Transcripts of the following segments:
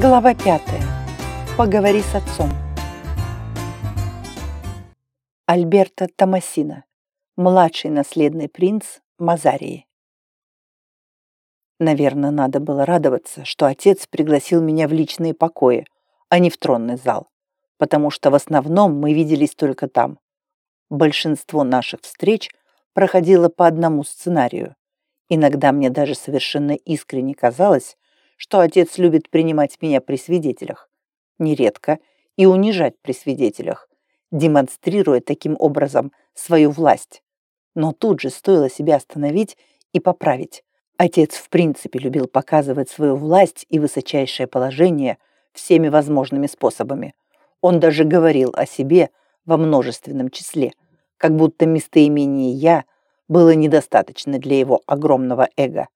Глава пятая. Поговори с отцом. Альберто Томасино, младший наследный принц Мазарии. Наверное, надо было радоваться, что отец пригласил меня в личные покои, а не в тронный зал, потому что в основном мы виделись только там. Большинство наших встреч проходило по одному сценарию. Иногда мне даже совершенно искренне казалось, что отец любит принимать меня при свидетелях. Нередко и унижать при свидетелях, демонстрируя таким образом свою власть. Но тут же стоило себя остановить и поправить. Отец в принципе любил показывать свою власть и высочайшее положение всеми возможными способами. Он даже говорил о себе во множественном числе, как будто местоимение «я» было недостаточно для его огромного эго.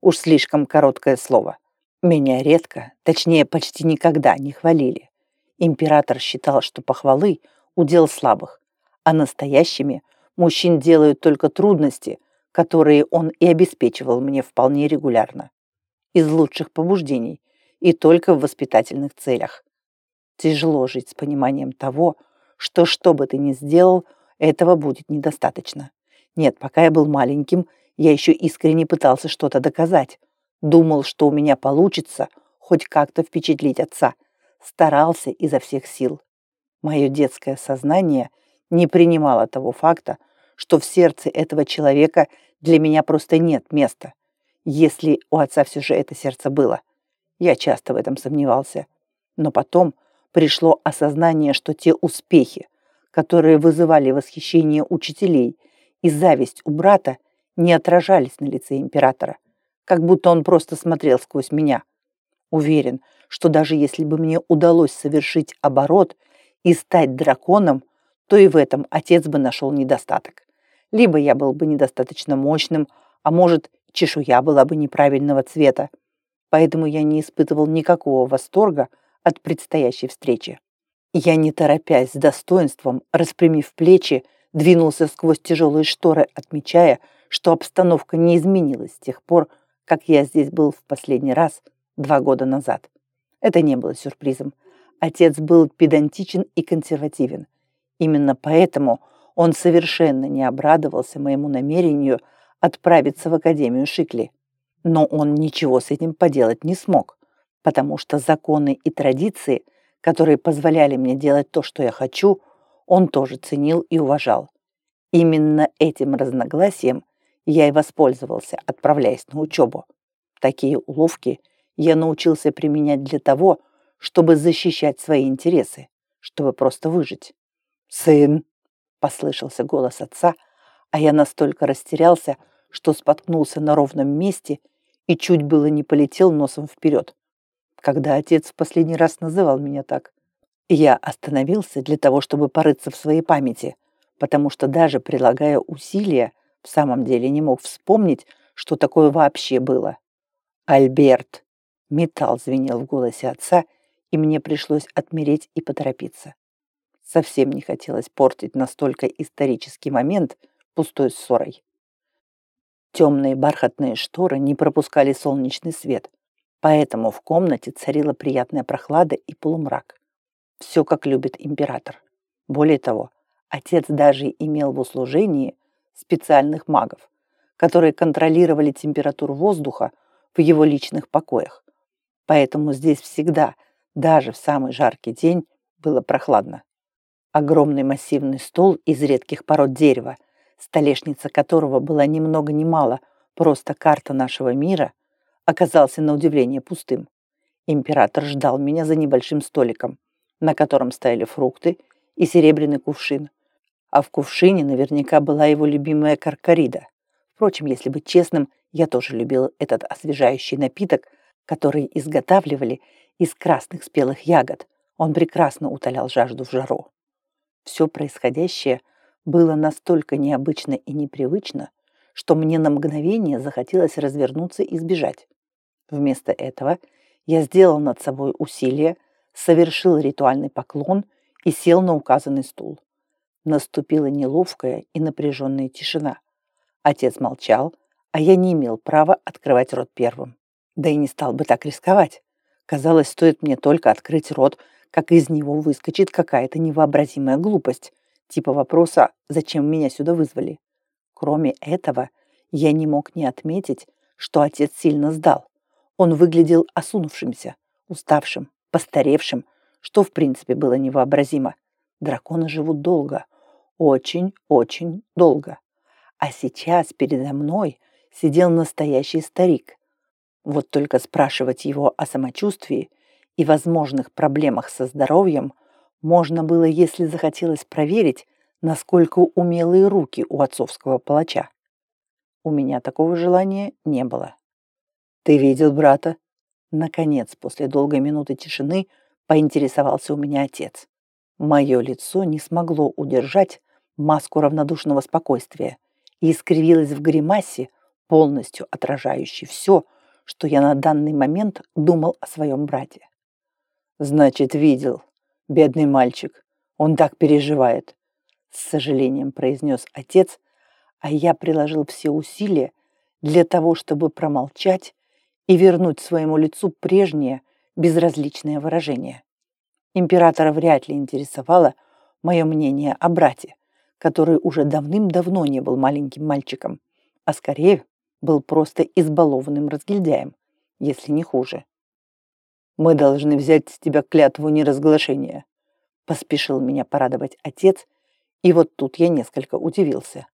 Уж слишком короткое слово. Меня редко, точнее почти никогда не хвалили. Император считал, что похвалы – удел слабых, а настоящими мужчин делают только трудности, которые он и обеспечивал мне вполне регулярно. Из лучших побуждений и только в воспитательных целях. Тяжело жить с пониманием того, что что бы ты ни сделал, этого будет недостаточно. Нет, пока я был маленьким, я еще искренне пытался что-то доказать, Думал, что у меня получится хоть как-то впечатлить отца. Старался изо всех сил. Мое детское сознание не принимало того факта, что в сердце этого человека для меня просто нет места. Если у отца все же это сердце было. Я часто в этом сомневался. Но потом пришло осознание, что те успехи, которые вызывали восхищение учителей и зависть у брата, не отражались на лице императора как будто он просто смотрел сквозь меня. Уверен, что даже если бы мне удалось совершить оборот и стать драконом, то и в этом отец бы нашел недостаток. Либо я был бы недостаточно мощным, а может, чешуя была бы неправильного цвета. Поэтому я не испытывал никакого восторга от предстоящей встречи. Я, не торопясь, с достоинством, распрямив плечи, двинулся сквозь тяжелые шторы, отмечая, что обстановка не изменилась с тех пор, как я здесь был в последний раз два года назад. Это не было сюрпризом. Отец был педантичен и консервативен. Именно поэтому он совершенно не обрадовался моему намерению отправиться в Академию Шикли. Но он ничего с этим поделать не смог, потому что законы и традиции, которые позволяли мне делать то, что я хочу, он тоже ценил и уважал. Именно этим разногласием я и воспользовался, отправляясь на учебу. Такие уловки я научился применять для того, чтобы защищать свои интересы, чтобы просто выжить. «Сын!» — послышался голос отца, а я настолько растерялся, что споткнулся на ровном месте и чуть было не полетел носом вперед. Когда отец в последний раз называл меня так, я остановился для того, чтобы порыться в своей памяти, потому что даже прилагая усилия, в самом деле не мог вспомнить, что такое вообще было. «Альберт!» Металл звенел в голосе отца, и мне пришлось отмереть и поторопиться. Совсем не хотелось портить настолько исторический момент пустой ссорой. Темные бархатные шторы не пропускали солнечный свет, поэтому в комнате царила приятная прохлада и полумрак. Все, как любит император. Более того, отец даже имел в услужении специальных магов, которые контролировали температуру воздуха в его личных покоях. Поэтому здесь всегда, даже в самый жаркий день, было прохладно. Огромный массивный стол из редких пород дерева, столешница которого была ни много ни мало, просто карта нашего мира, оказался на удивление пустым. Император ждал меня за небольшим столиком, на котором стояли фрукты и серебряный кувшин, а в кувшине наверняка была его любимая каркарида. Впрочем, если быть честным, я тоже любил этот освежающий напиток, который изготавливали из красных спелых ягод. Он прекрасно утолял жажду в жару. Все происходящее было настолько необычно и непривычно, что мне на мгновение захотелось развернуться и сбежать. Вместо этого я сделал над собой усилие, совершил ритуальный поклон и сел на указанный стул. Наступила неловкая и напряженная тишина. Отец молчал, а я не имел права открывать рот первым. Да и не стал бы так рисковать. Казалось, стоит мне только открыть рот, как из него выскочит какая-то невообразимая глупость, типа вопроса «Зачем меня сюда вызвали?». Кроме этого, я не мог не отметить, что отец сильно сдал. Он выглядел осунувшимся, уставшим, постаревшим, что в принципе было невообразимо. Драконы живут долго, очень-очень долго. А сейчас передо мной сидел настоящий старик. Вот только спрашивать его о самочувствии и возможных проблемах со здоровьем можно было, если захотелось проверить, насколько умелые руки у отцовского палача. У меня такого желания не было. «Ты видел брата?» Наконец, после долгой минуты тишины, поинтересовался у меня отец. Мое лицо не смогло удержать маску равнодушного спокойствия и искривилось в гримасе, полностью отражающей все, что я на данный момент думал о своем брате. «Значит, видел. Бедный мальчик. Он так переживает», — с сожалением произнес отец, а я приложил все усилия для того, чтобы промолчать и вернуть своему лицу прежнее безразличное выражение. Императора вряд ли интересовало мое мнение о брате, который уже давным-давно не был маленьким мальчиком, а скорее был просто избалованным разгильдяем, если не хуже. «Мы должны взять с тебя клятву неразглашения», поспешил меня порадовать отец, и вот тут я несколько удивился.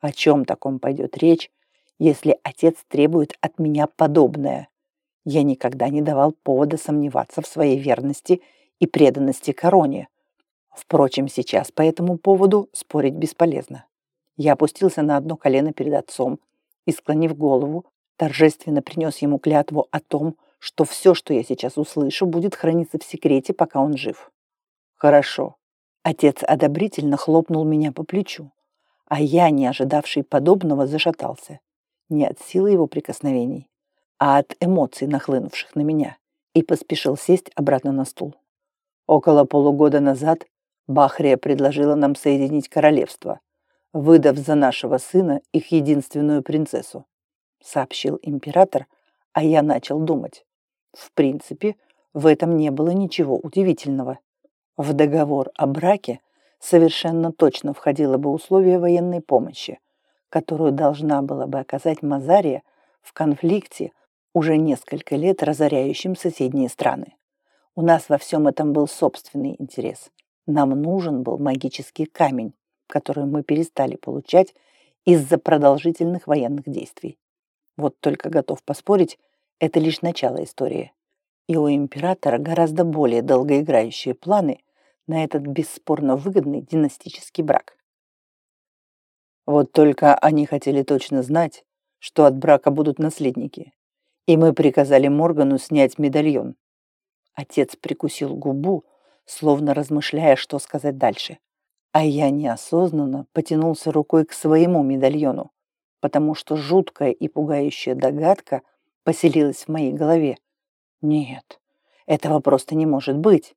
О чем таком пойдет речь, если отец требует от меня подобное? Я никогда не давал повода сомневаться в своей верности и преданности короне. Впрочем, сейчас по этому поводу спорить бесполезно. Я опустился на одно колено перед отцом и, склонив голову, торжественно принес ему клятву о том, что все, что я сейчас услышу, будет храниться в секрете, пока он жив. Хорошо. Отец одобрительно хлопнул меня по плечу, а я, не ожидавший подобного, зашатался. Не от силы его прикосновений, а от эмоций, нахлынувших на меня, и поспешил сесть обратно на стул. Около полугода назад Бахрия предложила нам соединить королевство, выдав за нашего сына их единственную принцессу, сообщил император, а я начал думать. В принципе, в этом не было ничего удивительного. В договор о браке совершенно точно входило бы условие военной помощи, которую должна была бы оказать Мазария в конфликте, уже несколько лет разоряющим соседние страны. У нас во всем этом был собственный интерес – нам нужен был магический камень, который мы перестали получать из-за продолжительных военных действий. Вот только готов поспорить, это лишь начало истории. И у императора гораздо более долгоиграющие планы на этот бесспорно выгодный династический брак. Вот только они хотели точно знать, что от брака будут наследники. И мы приказали Моргану снять медальон. Отец прикусил губу, словно размышляя, что сказать дальше. А я неосознанно потянулся рукой к своему медальону, потому что жуткая и пугающая догадка поселилась в моей голове. Нет, этого просто не может быть.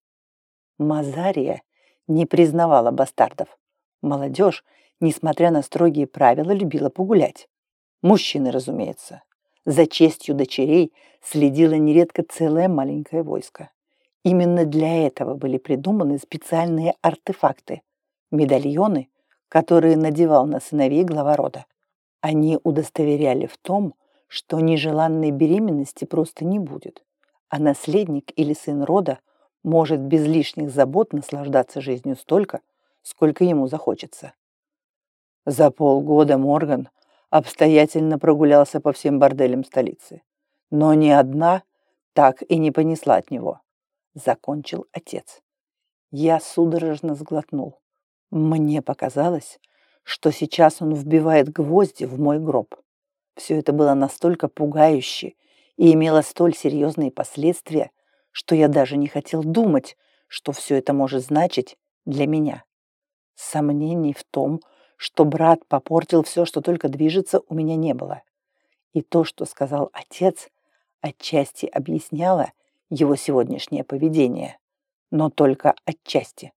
Мазария не признавала бастардов. Молодежь, несмотря на строгие правила, любила погулять. Мужчины, разумеется. За честью дочерей следило нередко целое маленькое войско. Именно для этого были придуманы специальные артефакты – медальоны, которые надевал на сыновей глава рода. Они удостоверяли в том, что нежеланной беременности просто не будет, а наследник или сын рода может без лишних забот наслаждаться жизнью столько, сколько ему захочется. За полгода Морган обстоятельно прогулялся по всем борделям столицы, но ни одна так и не понесла от него закончил отец. Я судорожно сглотнул. Мне показалось, что сейчас он вбивает гвозди в мой гроб. Все это было настолько пугающе и имело столь серьезные последствия, что я даже не хотел думать, что все это может значить для меня. Сомнений в том, что брат попортил все, что только движется, у меня не было. И то, что сказал отец, отчасти объясняло его сегодняшнее поведение, но только отчасти.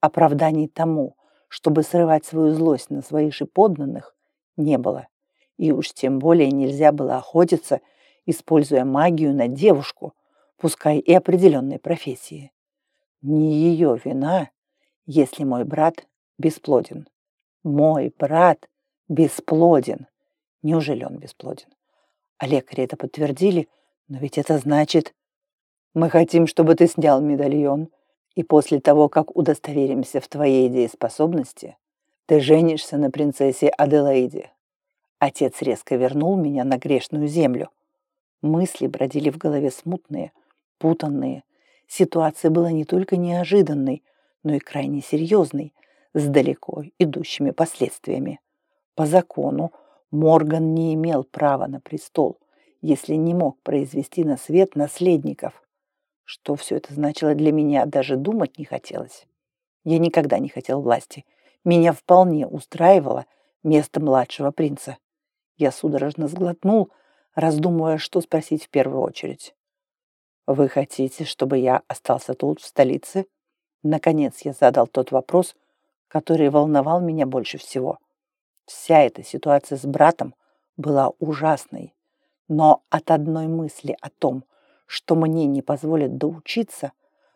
Оправданий тому, чтобы срывать свою злость на своих же подданных, не было. И уж тем более нельзя было охотиться, используя магию на девушку, пускай и определенной профессии. Не ее вина, если мой брат бесплоден. Мой брат бесплоден. Неужели он бесплоден? А лекари это подтвердили, но ведь это значит... Мы хотим, чтобы ты снял медальон, и после того, как удостоверимся в твоей дееспособности, ты женишься на принцессе Аделаиде. Отец резко вернул меня на грешную землю. Мысли бродили в голове смутные, путанные. Ситуация была не только неожиданной, но и крайне серьезной, с далеко идущими последствиями. По закону Морган не имел права на престол, если не мог произвести на свет наследников. Что все это значило для меня, даже думать не хотелось. Я никогда не хотел власти. Меня вполне устраивало место младшего принца. Я судорожно сглотнул, раздумывая, что спросить в первую очередь. «Вы хотите, чтобы я остался тут, в столице?» Наконец я задал тот вопрос, который волновал меня больше всего. Вся эта ситуация с братом была ужасной, но от одной мысли о том, что мне не позволят доучиться,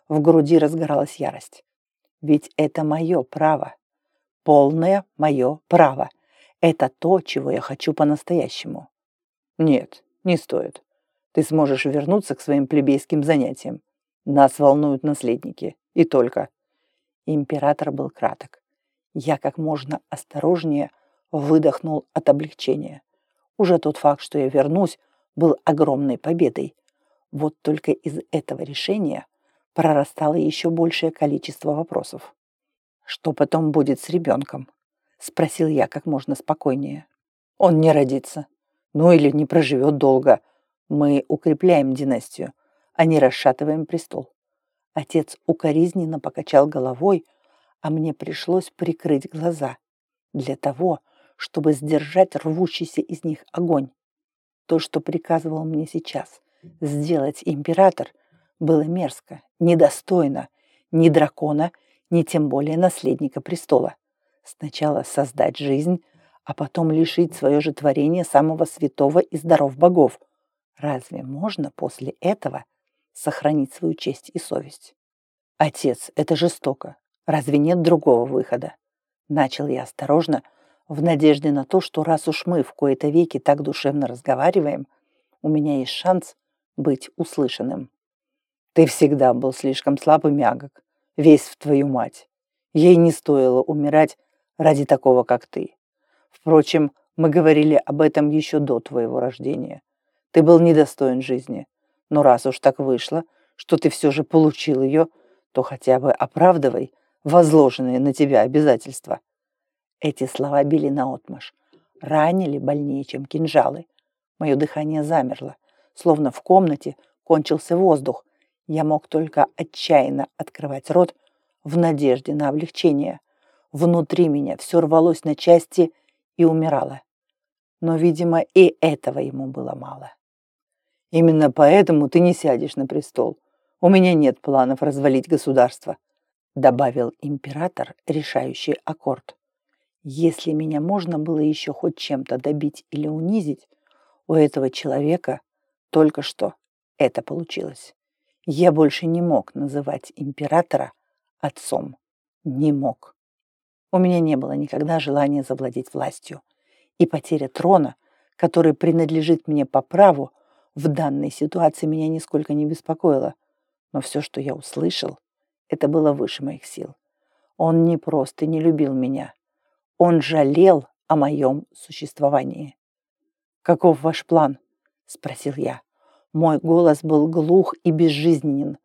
в груди разгоралась ярость. Ведь это мое право, полное мое право. Это то, чего я хочу по-настоящему. Нет, не стоит. Ты сможешь вернуться к своим плебейским занятиям. Нас волнуют наследники. И только. Император был краток. Я как можно осторожнее выдохнул от облегчения. Уже тот факт, что я вернусь, был огромной победой. Вот только из этого решения прорастало еще большее количество вопросов. Что потом будет с ребенком? Спросил я как можно спокойнее. Он не родится. Ну или не проживет долго. Мы укрепляем династию, а не расшатываем престол. Отец укоризненно покачал головой, а мне пришлось прикрыть глаза для того, чтобы сдержать рвущийся из них огонь. То, что приказывал мне сейчас сделать император, было мерзко, недостойно ни дракона, ни тем более наследника престола. Сначала создать жизнь, а потом лишить свое же творение самого святого из даров богов. Разве можно после этого сохранить свою честь и совесть? Отец, это жестоко. Разве нет другого выхода? Начал я осторожно, в надежде на то, что раз уж мы в кои-то веки так душевно разговариваем, у меня есть шанс быть услышанным. Ты всегда был слишком слаб и мягок, весь в твою мать. Ей не стоило умирать ради такого, как ты. Впрочем, мы говорили об этом еще до твоего рождения. Ты был недостоин жизни. Но раз уж так вышло, что ты все же получил ее, то хотя бы оправдывай возложенные на тебя обязательства. Эти слова били наотмашь, ранили больнее, чем кинжалы. Мое дыхание замерло, словно в комнате кончился воздух. Я мог только отчаянно открывать рот в надежде на облегчение. Внутри меня все рвалось на части и умирало. Но, видимо, и этого ему было мало. Именно поэтому ты не сядешь на престол. У меня нет планов развалить государство, добавил император решающий аккорд. Если меня можно было еще хоть чем-то добить или унизить, у этого человека только что это получилось. Я больше не мог называть императора отцом. Не мог. У меня не было никогда желания завладеть властью. И потеря трона, который принадлежит мне по праву, в данной ситуации меня нисколько не беспокоило. Но все, что я услышал, это было выше моих сил. Он не просто не любил меня, он жалел о моем существовании. «Каков ваш план?» – спросил я. Мой голос был глух и безжизненен,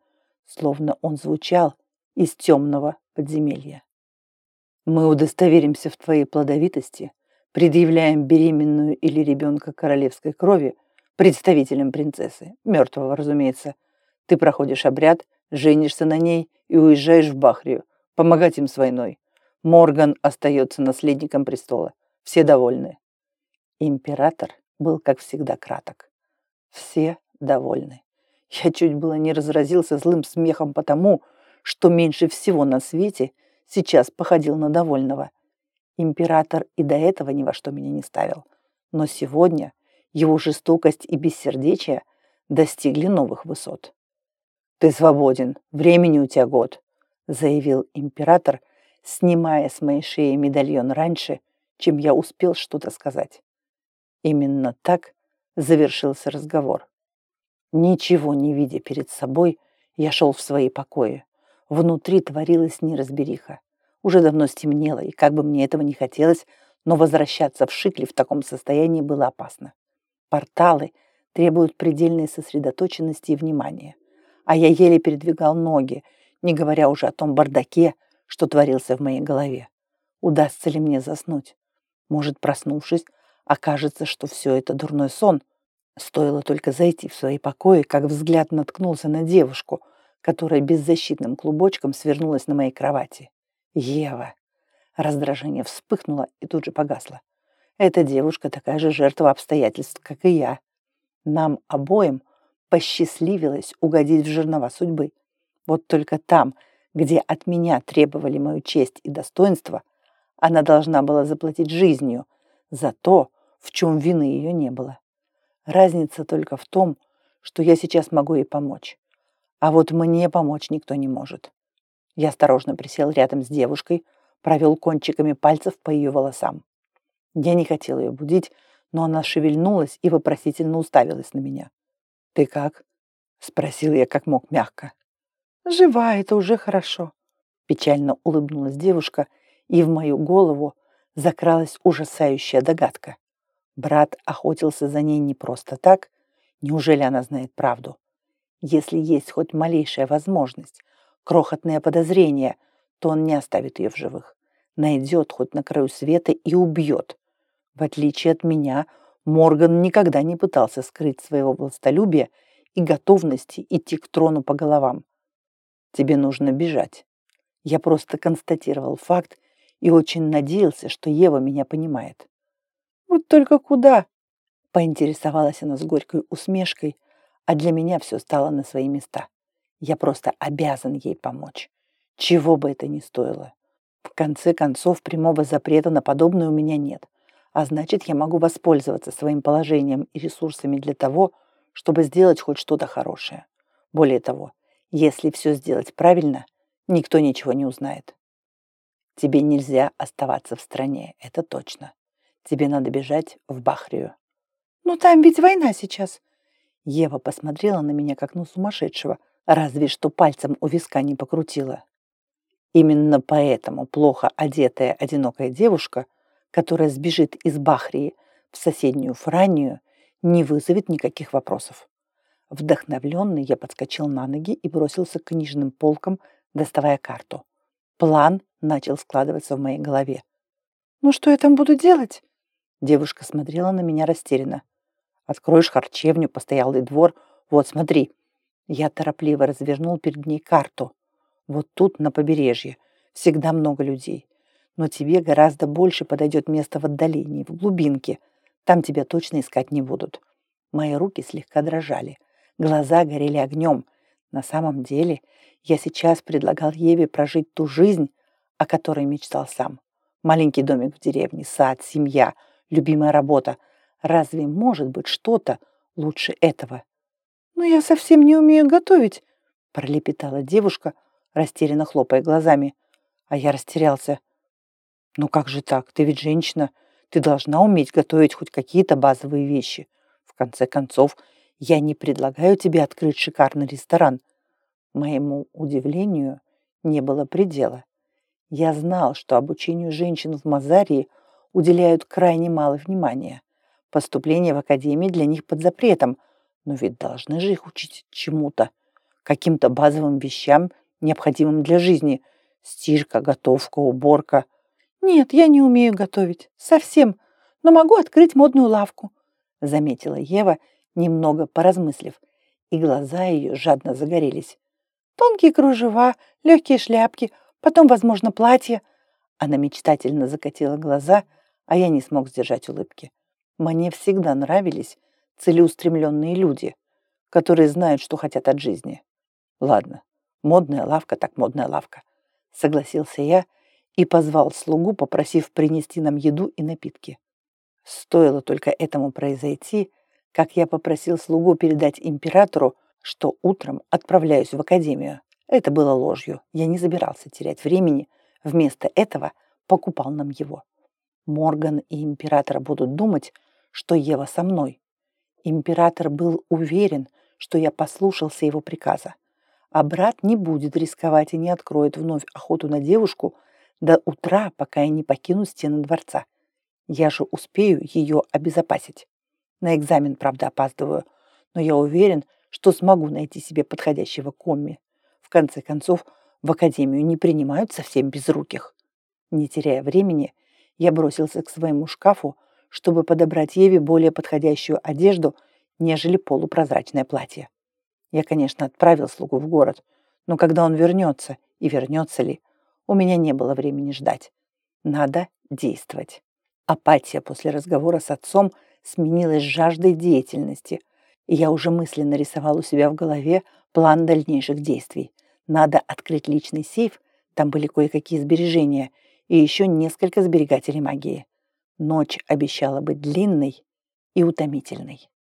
словно он звучал из темного подземелья. «Мы удостоверимся в твоей плодовитости, предъявляем беременную или ребенка королевской крови представителям принцессы, мертвого, разумеется. Ты проходишь обряд, женишься на ней и уезжаешь в Бахрию, помогать им с войной. Морган остается наследником престола. Все довольны. Император был, как всегда, краток. Все довольны. Я чуть было не разразился злым смехом потому, что меньше всего на свете сейчас походил на довольного. Император и до этого ни во что меня не ставил. Но сегодня его жестокость и бессердечие достигли новых высот. «Ты свободен, времени у тебя год», — заявил император, снимая с моей шеи медальон раньше, чем я успел что-то сказать. Именно так завершился разговор. Ничего не видя перед собой, я шел в свои покои. Внутри творилась неразбериха. Уже давно стемнело, и как бы мне этого не хотелось, но возвращаться в Шикли в таком состоянии было опасно. Порталы требуют предельной сосредоточенности и внимания. А я еле передвигал ноги, не говоря уже о том бардаке, что творился в моей голове. Удастся ли мне заснуть? Может, проснувшись, окажется, что все это дурной сон. Стоило только зайти в свои покои, как взгляд наткнулся на девушку, которая беззащитным клубочком свернулась на моей кровати. Ева. Раздражение вспыхнуло и тут же погасло. Эта девушка такая же жертва обстоятельств, как и я. Нам обоим посчастливилось угодить в жернова судьбы. Вот только там, где от меня требовали мою честь и достоинство, она должна была заплатить жизнью за то, в чем вины ее не было. Разница только в том, что я сейчас могу ей помочь. А вот мне помочь никто не может. Я осторожно присел рядом с девушкой, провел кончиками пальцев по ее волосам. Я не хотел ее будить, но она шевельнулась и вопросительно уставилась на меня. «Ты как?» — спросил я как мог мягко. «Жива, это уже хорошо», — печально улыбнулась девушка, и в мою голову закралась ужасающая догадка. Брат охотился за ней не просто так. Неужели она знает правду? Если есть хоть малейшая возможность, крохотное подозрение, то он не оставит ее в живых. Найдет хоть на краю света и убьет. В отличие от меня, Морган никогда не пытался скрыть своего властолюбия и готовности идти к трону по головам. Тебе нужно бежать. Я просто констатировал факт и очень надеялся, что Ева меня понимает. Вот только куда? Поинтересовалась она с горькой усмешкой, а для меня все стало на свои места. Я просто обязан ей помочь. Чего бы это ни стоило. В конце концов, прямого запрета на подобное у меня нет. А значит, я могу воспользоваться своим положением и ресурсами для того, чтобы сделать хоть что-то хорошее. Более того, если все сделать правильно, никто ничего не узнает. Тебе нельзя оставаться в стране, это точно. Тебе надо бежать в Бахрию. «Ну там ведь война сейчас!» Ева посмотрела на меня, как на сумасшедшего, разве что пальцем у виска не покрутила. Именно поэтому плохо одетая одинокая девушка, которая сбежит из Бахрии в соседнюю Франию, не вызовет никаких вопросов. Вдохновленный я подскочил на ноги и бросился к книжным полкам, доставая карту. План начал складываться в моей голове. «Ну что я там буду делать?» Девушка смотрела на меня растерянно. «Откроешь харчевню, постоялый двор. Вот, смотри». Я торопливо развернул перед ней карту. «Вот тут, на побережье, всегда много людей. Но тебе гораздо больше подойдет место в отдалении, в глубинке. Там тебя точно искать не будут». Мои руки слегка дрожали. Глаза горели огнем. На самом деле, я сейчас предлагал Еве прожить ту жизнь, о которой мечтал сам. Маленький домик в деревне, сад, семья — любимая работа. Разве может быть что-то лучше этого? «Но я совсем не умею готовить», — пролепетала девушка, растерянно хлопая глазами. А я растерялся. «Ну как же так? Ты ведь женщина. Ты должна уметь готовить хоть какие-то базовые вещи. В конце концов, я не предлагаю тебе открыть шикарный ресторан». Моему удивлению не было предела. Я знал, что обучению женщин в Мазарии – уделяют крайне мало внимания. Поступление в академии для них под запретом, но ведь должны же их учить чему-то, каким-то базовым вещам, необходимым для жизни. Стирка, готовка, уборка. Нет, я не умею готовить. Совсем. Но могу открыть модную лавку, заметила Ева, немного поразмыслив, и глаза ее жадно загорелись. Тонкие кружева, легкие шляпки, потом, возможно, платье. Она мечтательно закатила глаза, а я не смог сдержать улыбки. Мне всегда нравились целеустремленные люди, которые знают, что хотят от жизни. Ладно, модная лавка так модная лавка. Согласился я и позвал слугу, попросив принести нам еду и напитки. Стоило только этому произойти, как я попросил слугу передать императору, что утром отправляюсь в академию. Это было ложью. Я не забирался терять времени. Вместо этого покупал нам его. Морган и император будут думать, что Ева со мной. Император был уверен, что я послушался его приказа. А брат не будет рисковать и не откроет вновь охоту на девушку до утра, пока я не покину стены дворца. Я же успею ее обезопасить. На экзамен, правда, опаздываю, но я уверен, что смогу найти себе подходящего комми. Конце концов, в академию не принимают совсем безруких. Не теряя времени, я бросился к своему шкафу, чтобы подобрать Еве более подходящую одежду, нежели полупрозрачное платье. Я, конечно, отправил слугу в город, но когда он вернется, и вернется ли, у меня не было времени ждать. Надо действовать. Апатия после разговора с отцом сменилась жаждой деятельности – и я уже мысленно рисовал у себя в голове план дальнейших действий. Надо открыть личный сейф, там были кое-какие сбережения, и еще несколько сберегателей магии. Ночь обещала быть длинной и утомительной.